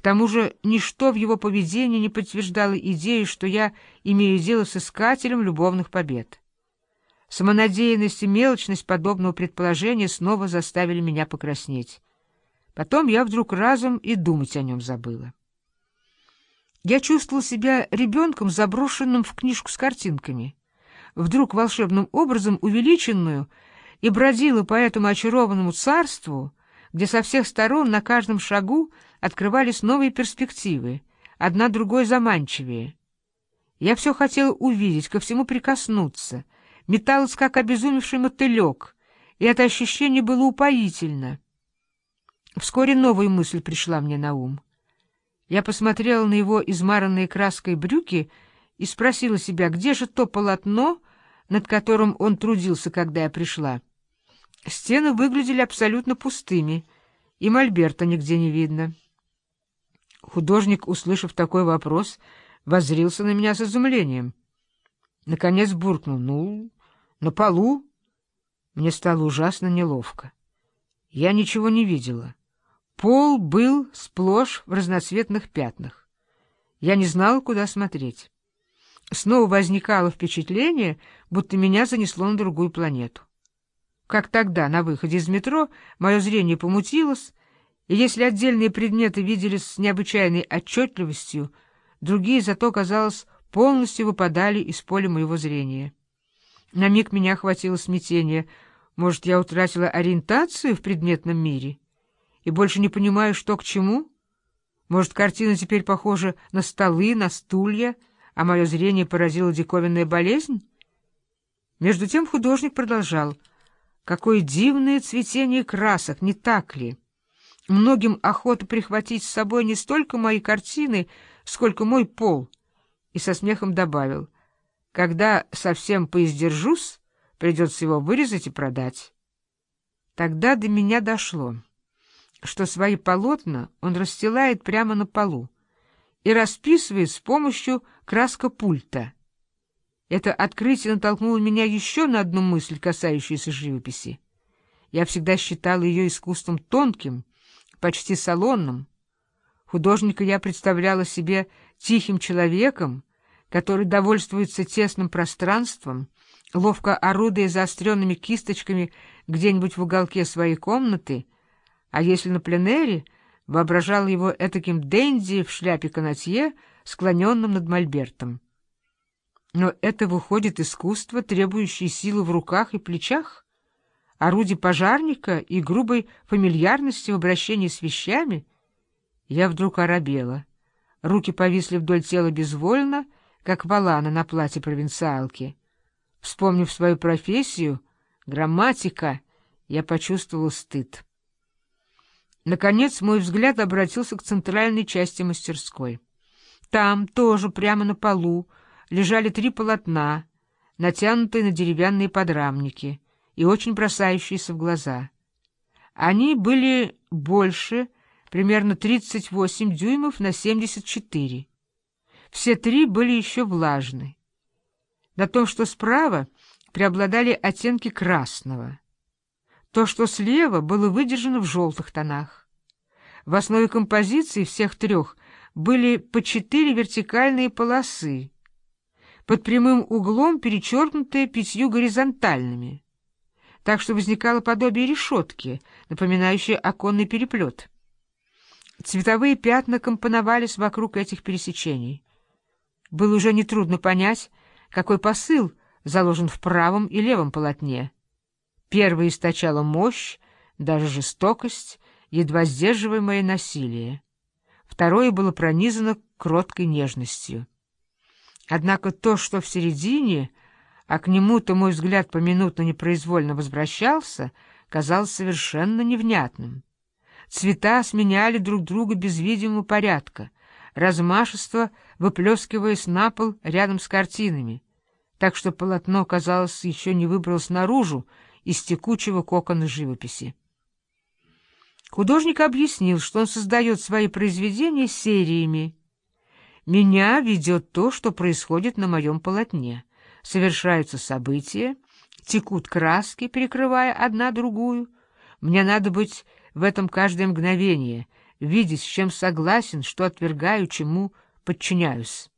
К тому же ничто в его поведении не подтверждало идею, что я имею дело с искателем любовных побед. Самонадеянность и мелочность подобного предположения снова заставили меня покраснеть. Потом я вдруг разом и думать о нем забыла. Я чувствовал себя ребенком, заброшенным в книжку с картинками, вдруг волшебным образом увеличенную, и бродила по этому очарованному царству, где со всех сторон на каждом шагу открывались новые перспективы, одна другой заманчивее. Я все хотела увидеть, ко всему прикоснуться, металась, как обезумевший мотылек, и это ощущение было упоительно. Вскоре новая мысль пришла мне на ум. Я посмотрела на его измаранные краской брюки и спросила себя, где же то полотно, над которым он трудился, когда я пришла. Стены выглядели абсолютно пустыми, и мольберта нигде не видно. Художник, услышав такой вопрос, воззрился на меня с изумлением. Наконец буркнул. «Ну, на полу?» Мне стало ужасно неловко. Я ничего не видела. Пол был сплошь в разноцветных пятнах. Я не знала, куда смотреть. Снова возникало впечатление, будто меня занесло на другую планету. Как тогда, на выходе из метро, мое зрение помутилось, и если отдельные предметы виделись с необычайной отчетливостью, другие зато, казалось, полностью выпадали из поля моего зрения. На миг меня охватило смятение. Может, я утратила ориентацию в предметном мире и больше не понимаю, что к чему? Может, картина теперь похожа на столы, на стулья, а мое зрение поразила диковинная болезнь? Между тем художник продолжал. Какое дивное цветение красок, не так ли? Многим охота прихватить с собой не столько мои картины, сколько мой пол. И со смехом добавил, когда совсем поиздержусь, придется его вырезать и продать. Тогда до меня дошло, что свои полотна он расстилает прямо на полу и расписывает с помощью краска-пульта. Это открытие натолкнуло меня еще на одну мысль, касающуюся живописи. Я всегда считал ее искусством тонким, почти салонным. Художника я представляла себе тихим человеком, который довольствуется тесным пространством, ловко орудуя заостренными кисточками где-нибудь в уголке своей комнаты, а если на пленэре, воображал его этаким денди в шляпе канатье, склоненным над мольбертом. Но это выходит искусство, требующее силы в руках и плечах? Орудие пожарника и грубой фамильярности в обращении с вещами, я вдруг оробела. Руки повисли вдоль тела безвольно, как валана на платье провинциалки. Вспомнив свою профессию, грамматика, я почувствовал стыд. Наконец мой взгляд обратился к центральной части мастерской. Там тоже, прямо на полу, лежали три полотна, натянутые на деревянные подрамники — и очень бросающиеся в глаза. Они были больше, примерно 38 дюймов на 74. Все три были еще влажны. На том, что справа, преобладали оттенки красного. То, что слева, было выдержано в желтых тонах. В основе композиции всех трех были по четыре вертикальные полосы, под прямым углом перечеркнутые пятью горизонтальными так что возникало подобие решетки, напоминающей оконный переплет. Цветовые пятна компоновались вокруг этих пересечений. Было уже нетрудно понять, какой посыл заложен в правом и левом полотне. Первое источало мощь, даже жестокость, едва сдерживаемое насилие. Второе было пронизано кроткой нежностью. Однако то, что в середине — а к нему-то мой взгляд поминутно непроизвольно возвращался, казалось совершенно невнятным. Цвета сменяли друг друга без видимого порядка, размашество выплескиваясь на пол рядом с картинами, так что полотно, казалось, еще не выбралось наружу из текучего кокона живописи. Художник объяснил, что он создает свои произведения сериями. «Меня ведет то, что происходит на моем полотне» совершаются события, текут краски, перекрывая одна другую. Мне надо быть в этом каждое мгновение, видеть, с чем согласен, что отвергаю, чему подчиняюсь.